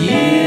You.